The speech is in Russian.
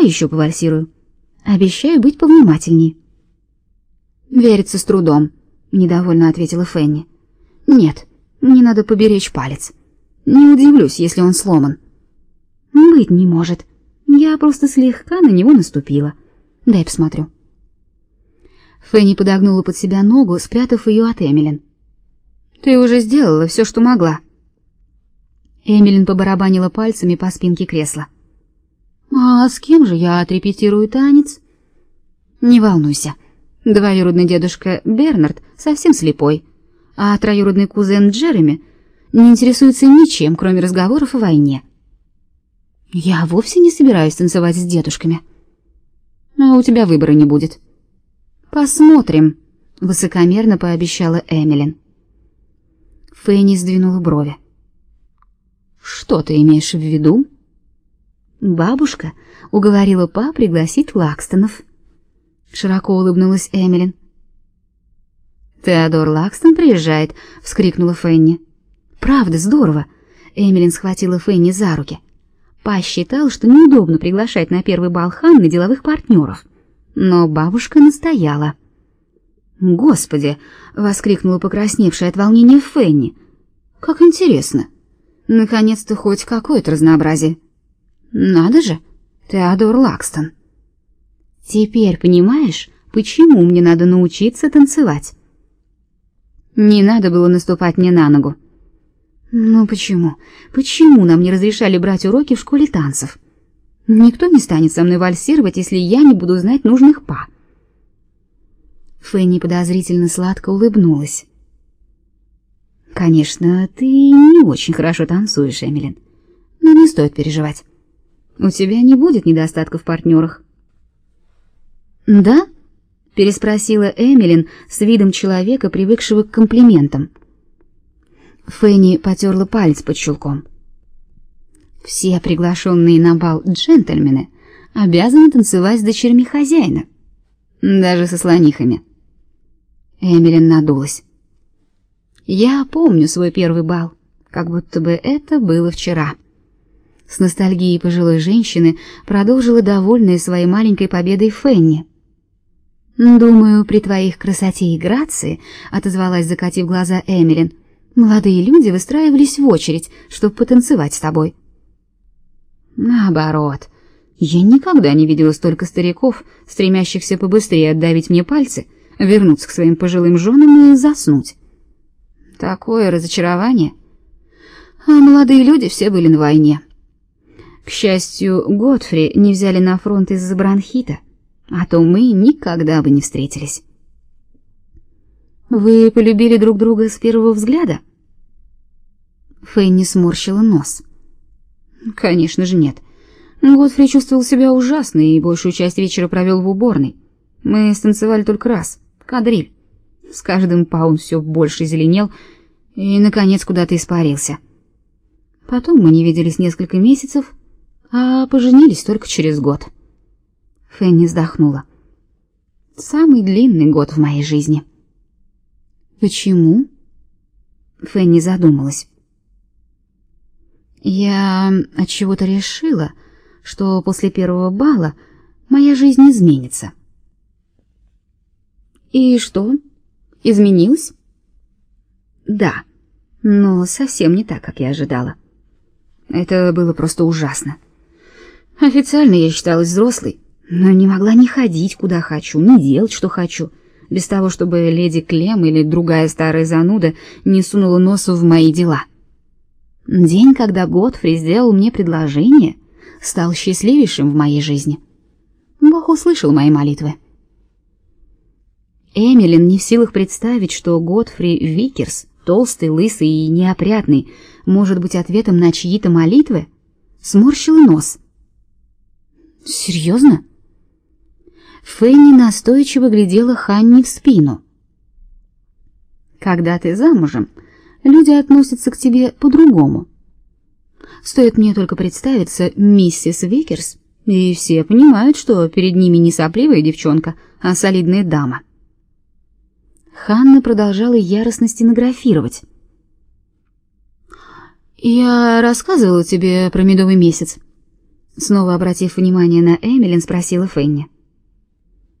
Давай еще повальсирую. Обещаю быть повнимательней. Верится с трудом, недовольно ответила Фенни. Нет, мне надо поберечь палец. Не удивлюсь, если он сломан. Быть не может. Я просто слегка на него наступила. Дай посмотрю. Фенни подогнула под себя ногу, спрятав ее от Эмилин. Ты уже сделала все, что могла. Эмилин побарабанила пальцами по спинке кресла. А с кем же я отрепетирую танец? Не волнуйся. Двоюродный дедушка Бернард совсем слепой, а троюродный кузен Джереми не интересуется ничем, кроме разговоров о войне. Я вовсе не собираюсь танцевать с дедушками. А у тебя выбора не будет. Посмотрим, высокомерно пообещала Эмилин. Фэнни сдвинула брови. Что ты имеешь в виду? Бабушка уговорила па пригласить Лакстонов. Широко улыбнулась Эмилин. Теодор Лакстон приезжает, вскрикнула Фэнни. Правда, здорово. Эмилин схватила Фэнни за руки. Па считал, что неудобно приглашать на первый бал Ханны деловых партнеров. Но бабушка настояла. «Господи!» — воскликнула покрасневшая от волнения Фенни. «Как интересно! Наконец-то хоть какое-то разнообразие!» «Надо же! Теодор Лакстон!» «Теперь понимаешь, почему мне надо научиться танцевать?» «Не надо было наступать мне на ногу!» «Ну почему? Почему нам не разрешали брать уроки в школе танцев?» «Никто не станет со мной вальсировать, если я не буду знать нужных па!» Фенни подозрительно сладко улыбнулась. Конечно, ты не очень хорошо танцуешь, Эмилин. Но не стоит переживать. У тебя не будет недостатка в партнерах. Да? переспросила Эмилин с видом человека, привыкшего к комплиментам. Фенни потерла палец под щелком. Все приглашенные на бал джентльмены обязаны танцевать с дочерьми хозяина, даже со слонихами. Эмилин надулась. Я помню свой первый бал, как будто бы это было вчера. С ностальгией пожилой женщины продолжила довольная своей маленькой победой Фенни. Думаю, при твоих красоте и грации, отозвалась, закатив глаза Эмилин. Молодые люди выстраивались в очередь, чтобы потанцевать с тобой. Наоборот, я никогда не видела столько стариков, стремящихся побыстрее отдавить мне пальцы вернуться к своим пожилым женам и заснуть. Такое разочарование. А молодые люди все были на войне. К счастью, Готфри не взяли на фронт из-за бронхита, а то мы никогда бы не встретились. Вы полюбили друг друга с первого взгляда? Фэнни сморщила нос. Конечно же нет. Готфри чувствовал себя ужасно и большую часть вечера провел в уборной. Мы станцевали только раз кадриль. С каждым па он все больше зеленел и, наконец, куда-то испарился. Потом мы не виделись несколько месяцев, а поженились только через год. Фенни вздохнула. Самый длинный год в моей жизни. Почему? Фенни задумалась. Я от чего-то решила, что после первого бала моя жизнь изменится. И что? Изменилось? Да, но совсем не так, как я ожидала. Это было просто ужасно. Официально я считалась взрослой, но не могла ни ходить куда хочу, ни делать что хочу, без того, чтобы леди Клем или другая старая зануда не сунула носа в мои дела. День, когда Годфри сделал мне предложение, стал счастливейшим в моей жизни. Бог услышал мои молитвы. Эммелин не в силах представить, что Годфри Викерс, толстый, лысый и неопрятный, может быть ответом на чьи-то молитвы, сморщила нос. Серьезно? Фенни настойчиво глядела Ханне в спину. Когда ты замужем, люди относятся к тебе по-другому. Стоит мне только представиться миссис Викерс, и все понимают, что перед ними не сопливая девчонка, а солидная дама. Ханна продолжала яростно стенографировать. «Я рассказывала тебе про медовый месяц?» — Снова обратив внимание на Эмилин, спросила Фенни.